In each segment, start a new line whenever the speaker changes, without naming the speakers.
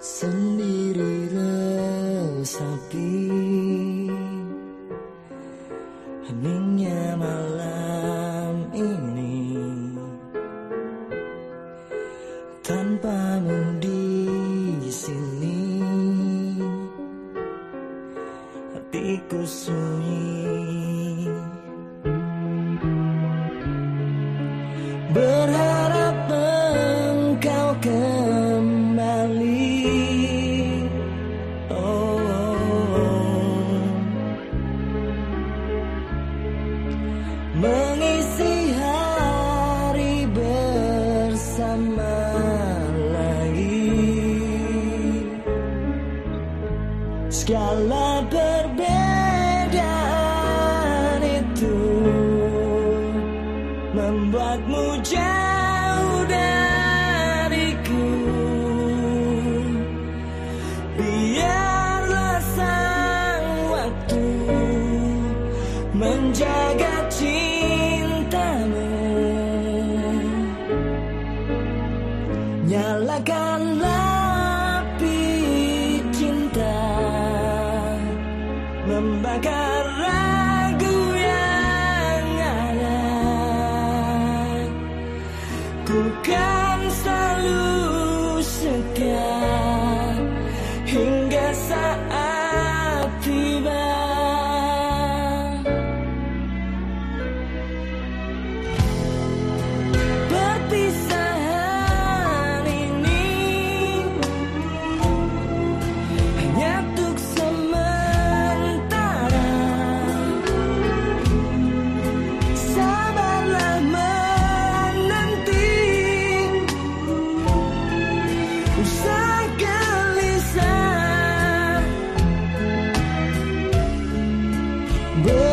sendiri resapi. Heningnya malam ini. Tanpamu di sini. Hatiku sunyi Love. Ku kan selalu setia hingga But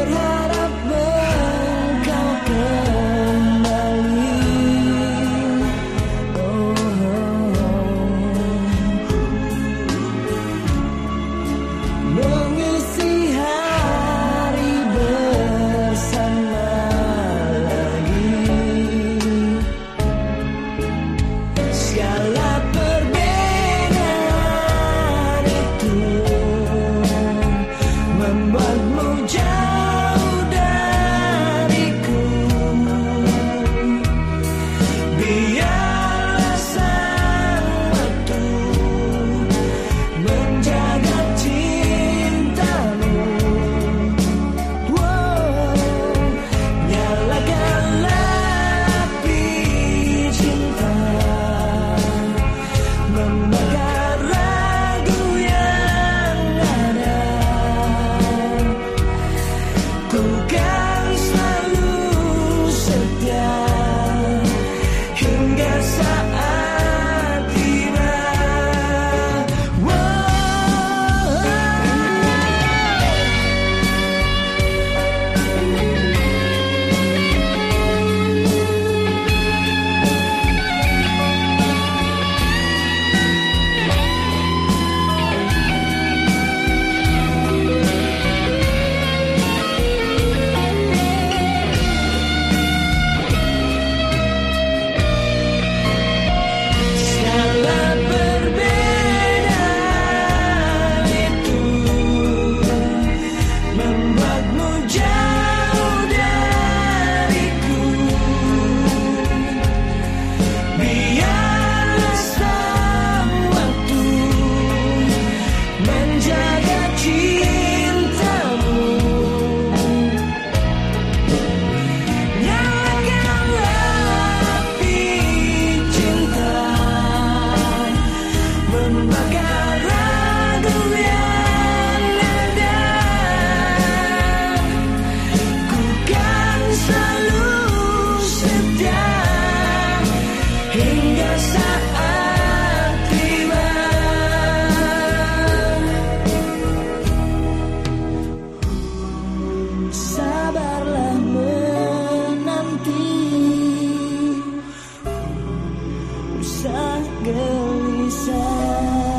Magal 三个理想